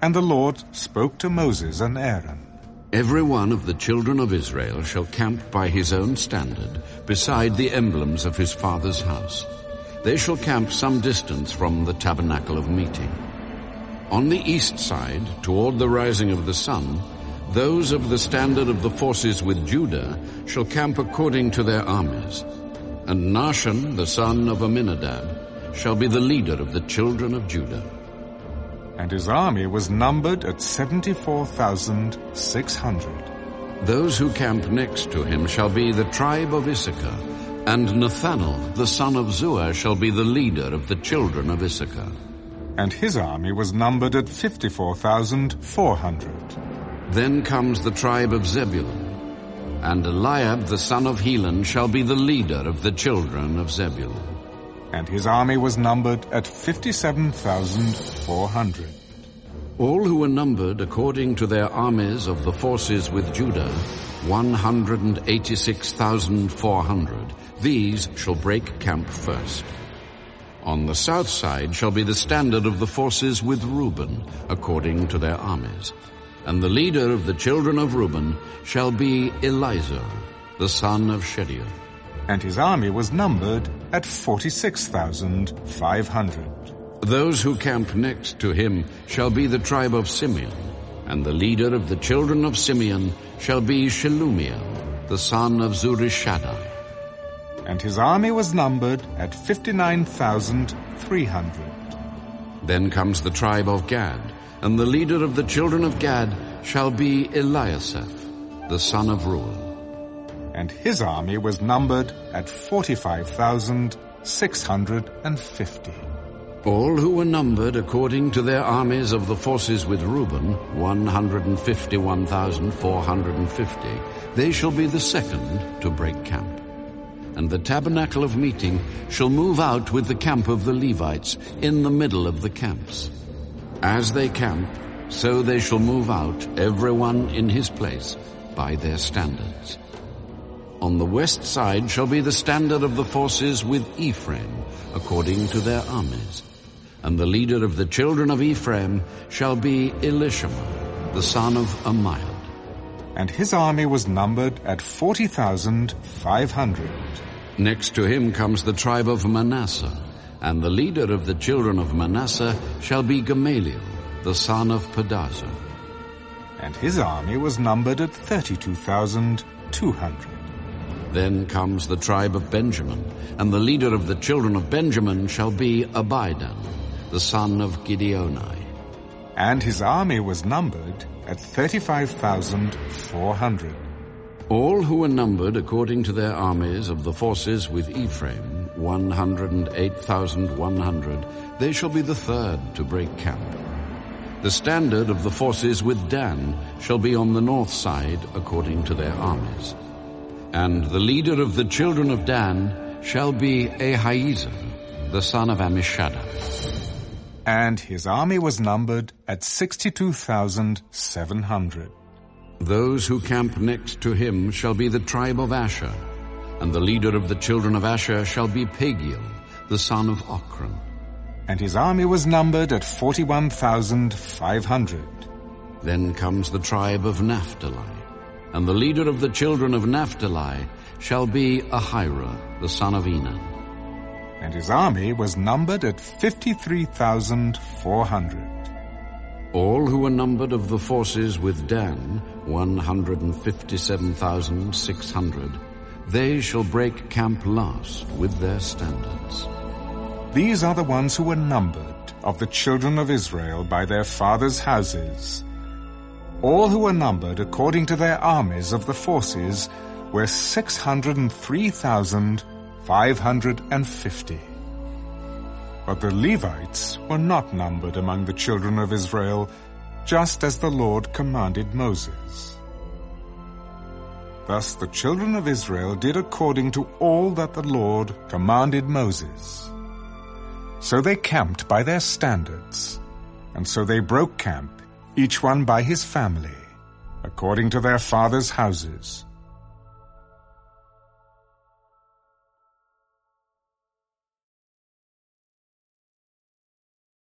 And the Lord spoke to Moses and Aaron. Every one of the children of Israel shall camp by his own standard, beside the emblems of his father's house. They shall camp some distance from the tabernacle of meeting. On the east side, toward the rising of the sun, those of the standard of the forces with Judah shall camp according to their armies. And Nahshon, the son of Amminadab, shall be the leader of the children of Judah. And his army was numbered at 74,600. Those who camp next to him shall be the tribe of Issachar, and Nethanel, the son of Zuar, shall be the leader of the children of Issachar. And his army was numbered at 54,400. Then comes the tribe of Zebulun, and Eliab the son of Helon shall be the leader of the children of Zebulun. And his army was numbered at 57,400. All who were numbered according to their armies of the forces with Judah, 186,400. These shall break camp first. On the south side shall be the standard of the forces with Reuben, according to their armies. And the leader of the children of Reuben shall be Elizur, the son of Shedeur. And his army was numbered at 46,500. Those who camp next to him shall be the tribe of Simeon, and the leader of the children of Simeon shall be Shelumiel, the son of Zurishaddai. And his army was numbered at 59,300. Then comes the tribe of Gad, and the leader of the children of Gad shall be Eliasaph, the son of Reuel. And his army was numbered at 45,650. All who were numbered according to their armies of the forces with Reuben, 151,450, they shall be the second to break camp. And the tabernacle of meeting shall move out with the camp of the Levites in the middle of the camps. As they camp, so they shall move out, every one in his place, by their standards. On the west side shall be the standard of the forces with Ephraim, according to their armies. And the leader of the children of Ephraim shall be Elishama, the son of Ammihud. And his army was numbered at 40,500. Next to him comes the tribe of Manasseh, and the leader of the children of Manasseh shall be Gamaliel, the son of Pedahzur. And his army was numbered at 32,200. Then comes the tribe of Benjamin, and the leader of the children of Benjamin shall be Abidan, the son of Gideoni. And his army was numbered at 35,400. All who were numbered according to their armies of the forces with Ephraim, 108,100, they shall be the third to break camp. The standard of the forces with Dan shall be on the north side according to their armies. And the leader of the children of Dan shall be Ahiezer, the son of Ammishaddai. And his army was numbered at 62,700. Those who camp next to him shall be the tribe of Asher, and the leader of the children of Asher shall be Pagiel, the son of Ocran. And his army was numbered at 41,500. Then comes the tribe of Naphtali, and the leader of the children of Naphtali shall be Ahira, the son of Enan. And his army was numbered at 53,400. All who were numbered of the forces with Dan, 157,600, they shall break camp last with their standards. These are the ones who were numbered of the children of Israel by their fathers' houses. All who were numbered according to their armies of the forces were 603,550. But the Levites were not numbered among the children of Israel, just as the Lord commanded Moses. Thus the children of Israel did according to all that the Lord commanded Moses. So they camped by their standards, and so they broke camp, each one by his family, according to their fathers' houses.